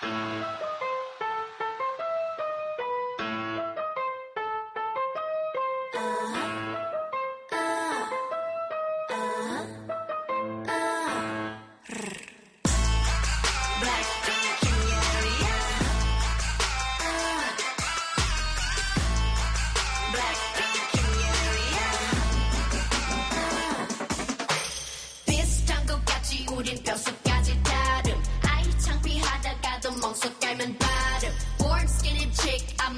비슷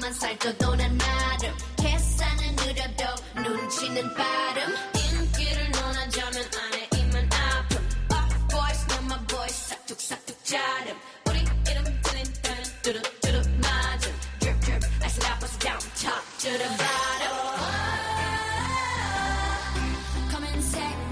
chick 앞만 살쪄도 난 마름 계산은 느려도 눈치는 빠름 인기를 논하자면 안에 입만 아픔 Off voice not my voice 싹둑싹둑 자름 우리 이름 들린 때는 뚜루뚜루 맞음 Drip drip I slap us down top to the bottom 검은색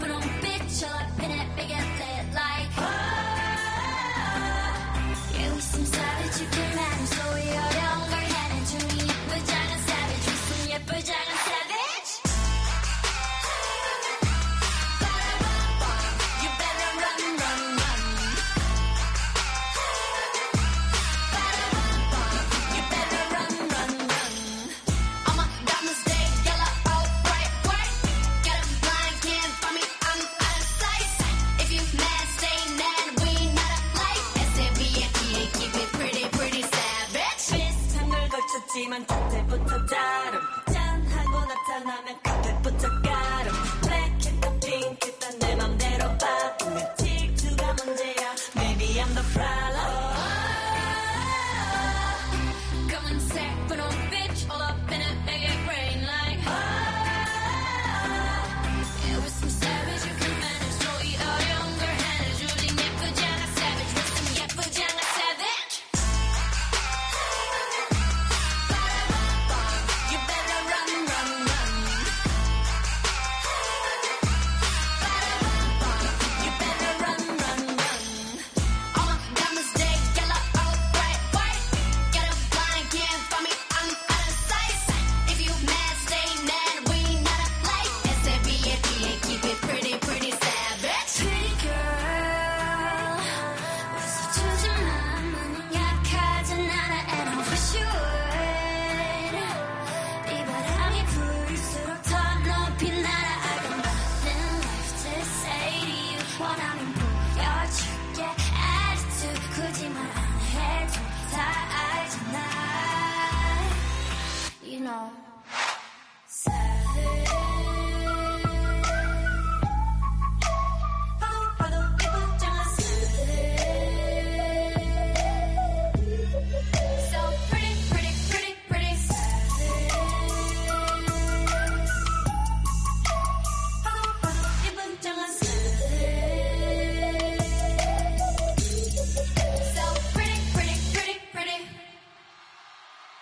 하지만 첫째부터 다른